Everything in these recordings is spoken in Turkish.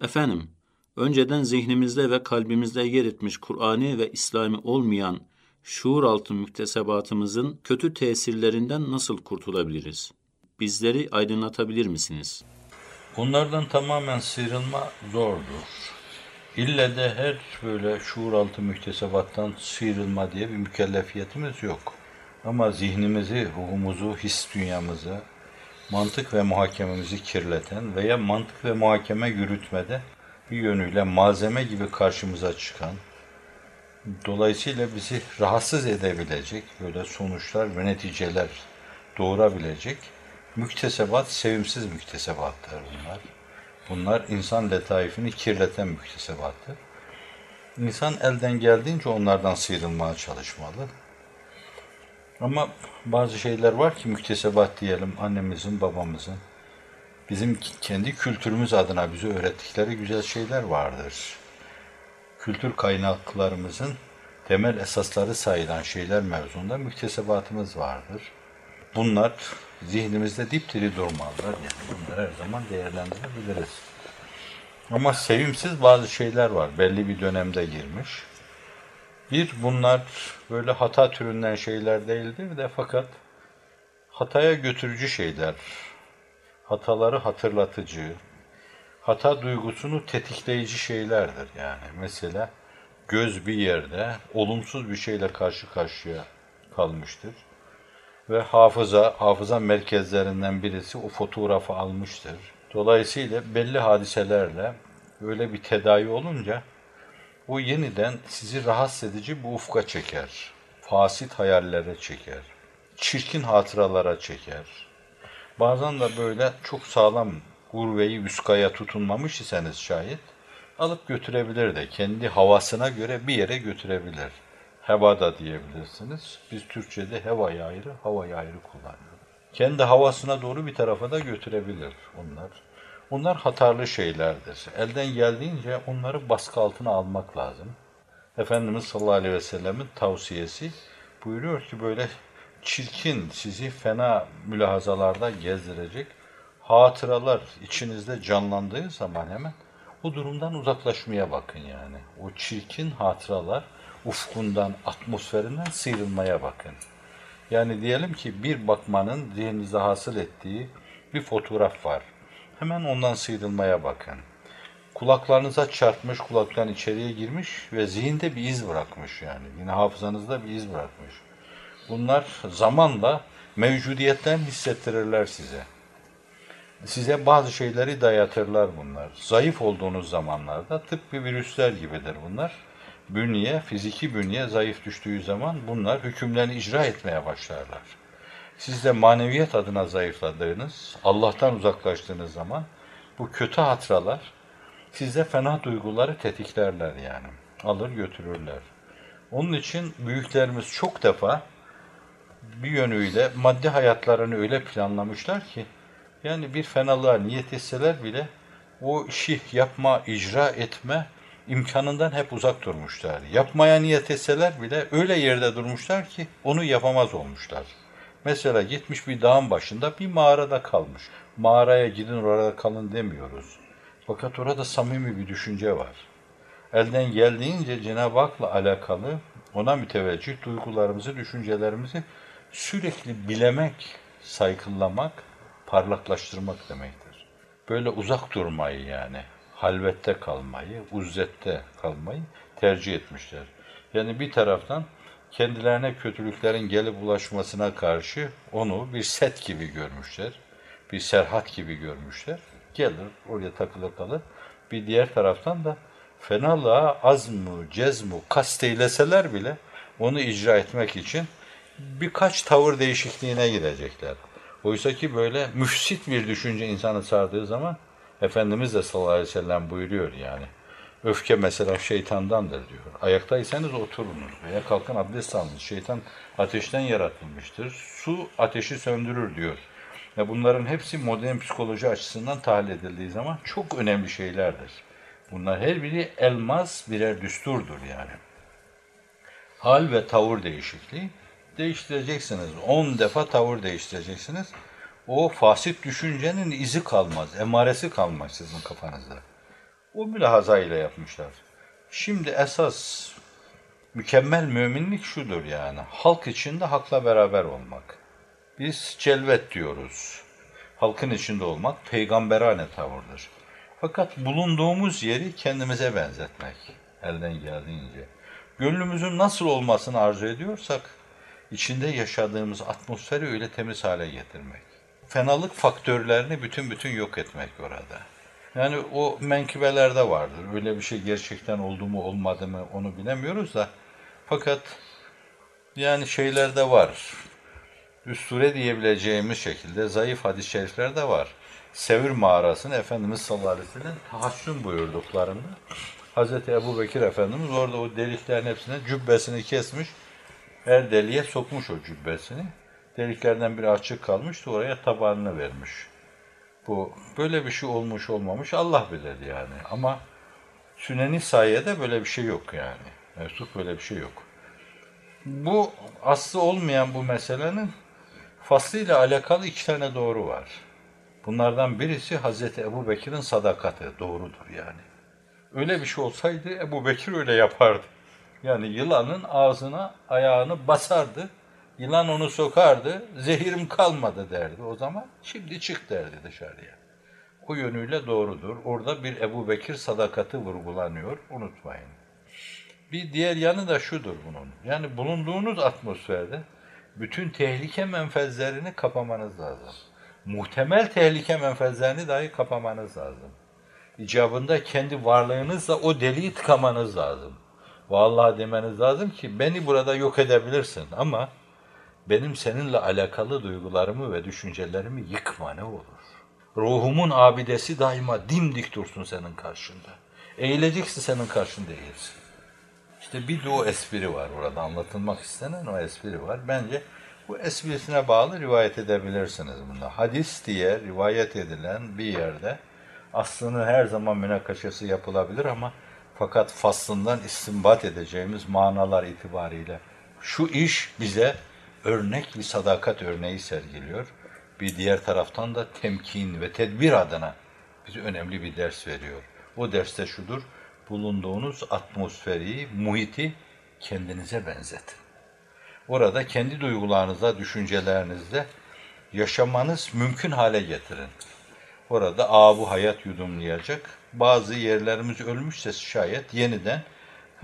Efendim, önceden zihnimizde ve kalbimizde yer etmiş Kur'ani ve İslami olmayan şuur altı müktesebatımızın kötü tesirlerinden nasıl kurtulabiliriz? Bizleri aydınlatabilir misiniz? Bunlardan tamamen sıyrılma zordur. İlle de her böyle şuur altı müktesebattan sıyrılma diye bir mükellefiyetimiz yok. Ama zihnimizi, ruhumuzu, his dünyamızı, mantık ve muhakememizi kirleten veya mantık ve muhakeme yürütmede bir yönüyle malzeme gibi karşımıza çıkan, dolayısıyla bizi rahatsız edebilecek böyle sonuçlar ve neticeler doğurabilecek müktesebat, sevimsiz müktesebattır bunlar. Bunlar insan letaifini kirleten müktesebattır. İnsan elden geldiğince onlardan sıyrılmaya çalışmalı. Ama bazı şeyler var ki müktesebat diyelim annemizin, babamızın, bizim kendi kültürümüz adına bize öğrettikleri güzel şeyler vardır. Kültür kaynaklarımızın temel esasları sayılan şeyler mevzunda müktesebatımız vardır. Bunlar zihnimizde dipdiri durmalılar. Yani bunları her zaman değerlendirebiliriz. Ama sevimsiz bazı şeyler var. Belli bir dönemde girmiş. Bir, bunlar böyle hata türünden şeyler değildir de fakat hataya götürücü şeyler. Hataları hatırlatıcı, hata duygusunu tetikleyici şeylerdir yani. Mesela göz bir yerde olumsuz bir şeyle karşı karşıya kalmıştır ve hafıza, hafıza merkezlerinden birisi o fotoğrafı almıştır. Dolayısıyla belli hadiselerle öyle bir tedavi olunca o yeniden sizi rahatsız edici bu ufka çeker. Fasit hayallere çeker. Çirkin hatıralara çeker. Bazen de böyle çok sağlam urveyi üskaya tutunmamış iseniz şayet alıp götürebilir de kendi havasına göre bir yere götürebilir. Heva da diyebilirsiniz. Biz Türkçe'de hevayı ayrı, havayı ayrı kullanıyoruz. Kendi havasına doğru bir tarafa da götürebilir onlar. Bunlar hatarlı şeylerdir. Elden geldiğince onları baskı altına almak lazım. Efendimiz sallallahu aleyhi ve sellemin tavsiyesi buyuruyor ki böyle çirkin, sizi fena mülahazalarda gezdirecek hatıralar içinizde canlandığı zaman hemen o durumdan uzaklaşmaya bakın yani. O çirkin hatıralar ufkundan, atmosferinden sıyrılmaya bakın. Yani diyelim ki bir bakmanın zihninize hasıl ettiği bir fotoğraf var. Hemen ondan sıyrılmaya bakın. Kulaklarınıza çarpmış, kulaktan içeriye girmiş ve zihinde bir iz bırakmış yani. Yine hafızanızda bir iz bırakmış. Bunlar zamanla mevcudiyetten hissettirirler size. Size bazı şeyleri dayatırlar bunlar. Zayıf olduğunuz zamanlarda tıpkı virüsler gibidir bunlar bünye, fiziki bünye zayıf düştüğü zaman bunlar hükümlerini icra etmeye başlarlar. Siz de maneviyat adına zayıfladığınız, Allah'tan uzaklaştığınız zaman bu kötü hatıralar sizde fena duyguları tetiklerler yani. Alır götürürler. Onun için büyüklerimiz çok defa bir yönüyle maddi hayatlarını öyle planlamışlar ki yani bir fenalığa niyet etseler bile o işi yapma, icra etme imkanından hep uzak durmuşlar. Yapmaya niyet etseler bile öyle yerde durmuşlar ki onu yapamaz olmuşlar. Mesela gitmiş bir dağın başında bir mağarada kalmış. Mağaraya gidin orada kalın demiyoruz. Fakat orada samimi bir düşünce var. Elden geldiğince Cenab-ı Hak'la alakalı ona müteveccih duygularımızı, düşüncelerimizi sürekli bilemek, saykıllamak, parlaklaştırmak demektir. Böyle uzak durmayı yani halvette kalmayı, uzzette kalmayı tercih etmişler. Yani bir taraftan kendilerine kötülüklerin gelip ulaşmasına karşı onu bir set gibi görmüşler. Bir serhat gibi görmüşler. Gelir, oraya takılı kalır. Bir diğer taraftan da fenalığa azmu, cezmu kasteyleseler bile onu icra etmek için birkaç tavır değişikliğine gidecekler. Oysa ki böyle müfsit bir düşünce insanı sardığı zaman Efendimiz de sallallahu aleyhi ve sellem buyuruyor yani. Öfke mesela şeytandandır diyor. Ayaktaysanız oturunuz veya kalkın abdest alınız. Şeytan ateşten yaratılmıştır. Su ateşi söndürür diyor. Ve bunların hepsi modern psikoloji açısından tahlil edildiği zaman çok önemli şeylerdir. Bunlar her biri elmas birer düsturdur yani. Hal ve tavır değişikliği değiştireceksiniz. 10 defa tavır değiştireceksiniz o fasit düşüncenin izi kalmaz, emaresi kalmaz sizin kafanızda. O mülahazayla yapmışlar. Şimdi esas mükemmel müminlik şudur yani. Halk içinde hakla beraber olmak. Biz celvet diyoruz. Halkın içinde olmak peygamberane tavırdır. Fakat bulunduğumuz yeri kendimize benzetmek elden geldiğince. Gönlümüzün nasıl olmasını arzu ediyorsak içinde yaşadığımız atmosferi öyle temiz hale getirmek. Fenalık faktörlerini bütün bütün yok etmek orada. Yani o menkıbelerde vardır. Öyle bir şey gerçekten oldu mu olmadı mı onu bilemiyoruz da. Fakat yani şeylerde var. Üsture diyebileceğimiz şekilde zayıf hadis-i şerifler de var. Sevir mağarasını Efendimiz sallallahu aleyhi ve sellem tahassün buyurduklarında Hazreti Ebu Bekir Efendimiz orada o deliklerin hepsine cübbesini kesmiş. Her deliğe sokmuş o cübbesini. Deliklerden biri açık kalmıştı oraya tabağını vermiş. Bu böyle bir şey olmuş olmamış Allah bilir yani. Ama Süneni sayede böyle bir şey yok yani. Mevsuf böyle bir şey yok. Bu aslı olmayan bu meselenin faslıyla alakalı iki tane doğru var. Bunlardan birisi Hazreti Ebu Bekir'in sadakati. Doğrudur yani. Öyle bir şey olsaydı Ebu Bekir öyle yapardı. Yani yılanın ağzına ayağını basardı. Yılan onu sokardı. Zehirim kalmadı derdi o zaman. Şimdi çık derdi dışarıya. O yönüyle doğrudur. Orada bir Ebu Bekir sadakati vurgulanıyor. Unutmayın. Bir diğer yanı da şudur bunun. Yani bulunduğunuz atmosferde bütün tehlike menfezlerini kapamanız lazım. Muhtemel tehlike menfezlerini dahi kapamanız lazım. İcabında kendi varlığınızla o deliği tıkamanız lazım. Vallahi demeniz lazım ki beni burada yok edebilirsin ama benim seninle alakalı duygularımı ve düşüncelerimi yıkma ne olur. Ruhumun abidesi daima dimdik dursun senin karşında. Eğileceksin senin karşında eğilsin. İşte bir de o espri var orada anlatılmak istenen o espri var. Bence bu esprisine bağlı rivayet edebilirsiniz bunda. Hadis diye rivayet edilen bir yerde aslını her zaman münakaşası yapılabilir ama fakat faslından istinbat edeceğimiz manalar itibariyle şu iş bize örnek bir sadakat örneği sergiliyor. Bir diğer taraftan da temkin ve tedbir adına bize önemli bir ders veriyor. O derste şudur, bulunduğunuz atmosferi, muhiti kendinize benzetin. Orada kendi duygularınızla, düşüncelerinizle yaşamanız mümkün hale getirin. Orada abu hayat yudumlayacak. Bazı yerlerimiz ölmüşse şayet yeniden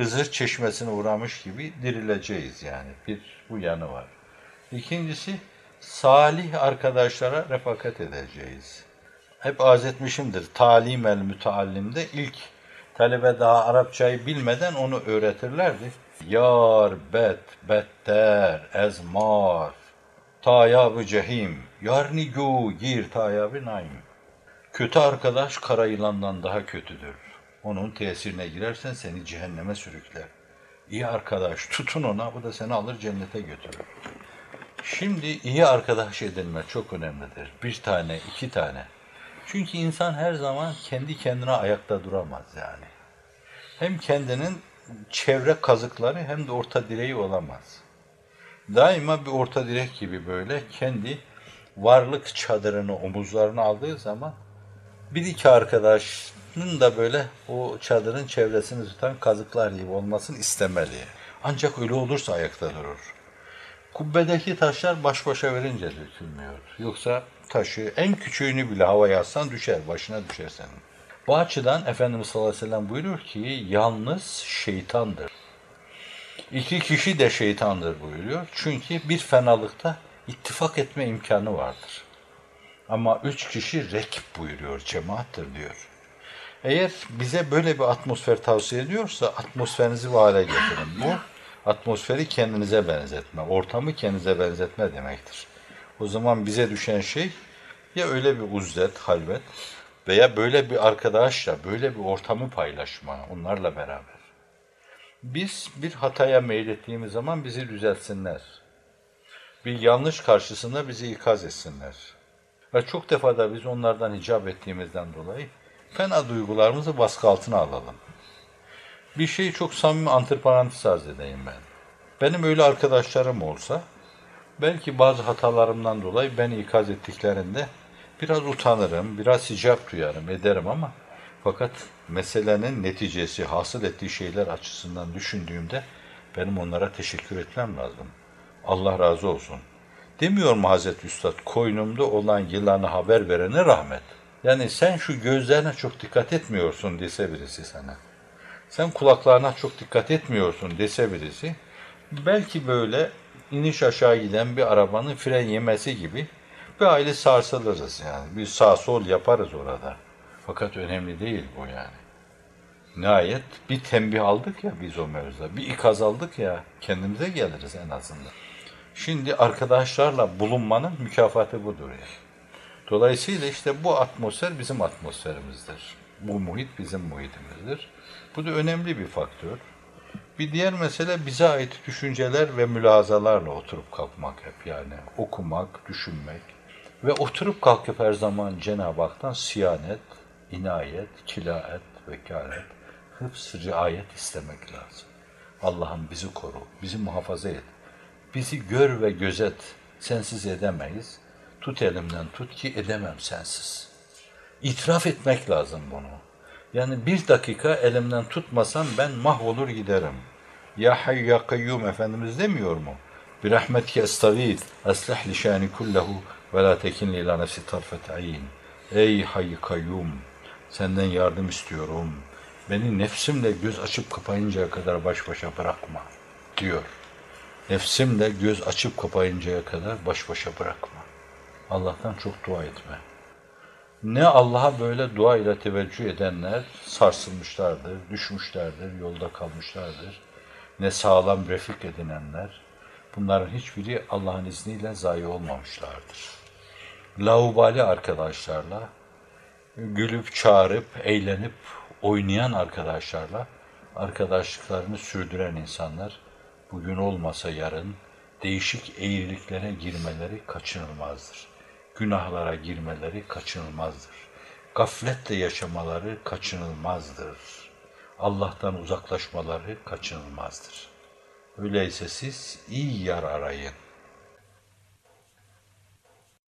Hızır çeşmesine uğramış gibi dirileceğiz yani. Bir bu yanı var. İkincisi salih arkadaşlara refakat edeceğiz. Hep arz etmişimdir. Talim el müteallimde ilk talebe daha Arapçayı bilmeden onu öğretirlerdi. Yar, bet, better, ezmar, tayabı cehim, yar nigu, gir tayabı naim. Kötü arkadaş kara yılandan daha kötüdür. Onun tesirine girersen seni cehenneme sürükler. İyi arkadaş tutun ona, bu da seni alır cennete götürür. Şimdi iyi arkadaş edinme çok önemlidir. Bir tane, iki tane. Çünkü insan her zaman kendi kendine ayakta duramaz yani. Hem kendinin çevre kazıkları hem de orta direği olamaz. Daima bir orta direk gibi böyle kendi varlık çadırını omuzlarına aldığı zaman bir iki arkadaşının da böyle o çadırın çevresini tutan kazıklar gibi olmasını istemeli. Ancak öyle olursa ayakta durur. Kubbedeki taşlar baş başa verince dökülmüyor. Yoksa taşı en küçüğünü bile havaya atsan düşer, başına düşer senin. Bu açıdan Efendimiz sallallahu aleyhi ve sellem buyurur ki yalnız şeytandır. İki kişi de şeytandır buyuruyor. Çünkü bir fenalıkta ittifak etme imkanı vardır. Ama üç kişi rekip buyuruyor, cemaattir diyor. Eğer bize böyle bir atmosfer tavsiye ediyorsa atmosferinizi bu hale getirin. Bu atmosferi kendinize benzetme, ortamı kendinize benzetme demektir. O zaman bize düşen şey ya öyle bir uzdet, halvet veya böyle bir arkadaşla böyle bir ortamı paylaşma onlarla beraber. Biz bir hataya meylettiğimiz zaman bizi düzeltsinler. Bir yanlış karşısında bizi ikaz etsinler. Ve çok defa da biz onlardan icap ettiğimizden dolayı fena duygularımızı baskı altına alalım. Bir şeyi çok samimi antiparantez arz edeyim ben. Benim öyle arkadaşlarım olsa belki bazı hatalarımdan dolayı beni ikaz ettiklerinde biraz utanırım, biraz icap duyarım, ederim ama Fakat meselenin neticesi, hasıl ettiği şeyler açısından düşündüğümde benim onlara teşekkür etmem lazım. Allah razı olsun. Demiyor mu Hazreti Üstad, koynumda olan yılanı haber verene rahmet. Yani sen şu gözlerine çok dikkat etmiyorsun dese birisi sana. Sen kulaklarına çok dikkat etmiyorsun dese birisi. Belki böyle iniş aşağı giden bir arabanın fren yemesi gibi bir aile sarsılırız yani. Bir sağ sol yaparız orada. Fakat önemli değil bu yani. Nihayet bir tembih aldık ya biz o mevzuda. Bir ikaz aldık ya kendimize geliriz en azından. Şimdi arkadaşlarla bulunmanın mükafatı budur yani. Dolayısıyla işte bu atmosfer bizim atmosferimizdir. Bu muhit bizim muhitimizdir. Bu da önemli bir faktör. Bir diğer mesele bize ait düşünceler ve mülahazalarla oturup kalkmak hep yani. Okumak, düşünmek ve oturup kalkıp her zaman Cenab-ı Hak'tan siyanet, inayet, kilaet, vekalet, hıfz, riayet istemek lazım. Allah'ım bizi koru, bizi muhafaza et. Bizi gör ve gözet, sensiz edemeyiz. Tut elimden tut ki edemem sensiz. İtiraf etmek lazım bunu. Yani bir dakika elimden tutmasam ben mahvolur giderim. Ya hayy ya kayyum Efendimiz demiyor mu? Bir rahmetke estağid, aslih li şani kullehu ve la tekinli ila nefsi tarfet ayin. Ey hayy kayyum, senden yardım istiyorum. Beni nefsimle göz açıp kapayıncaya kadar baş başa bırakma diyor. Nefsimle göz açıp kapayıncaya kadar baş başa bırakma. Allah'tan çok dua etme. Ne Allah'a böyle dua ile teveccüh edenler sarsılmışlardır, düşmüşlerdir, yolda kalmışlardır. Ne sağlam refik edinenler, bunların hiçbiri Allah'ın izniyle zayi olmamışlardır. Laubali arkadaşlarla, gülüp çağırıp, eğlenip, oynayan arkadaşlarla arkadaşlıklarını sürdüren insanlar bugün olmasa yarın değişik eğriliklere girmeleri kaçınılmazdır. Günahlara girmeleri kaçınılmazdır. Gafletle yaşamaları kaçınılmazdır. Allah'tan uzaklaşmaları kaçınılmazdır. Öyleyse siz iyi yar arayın.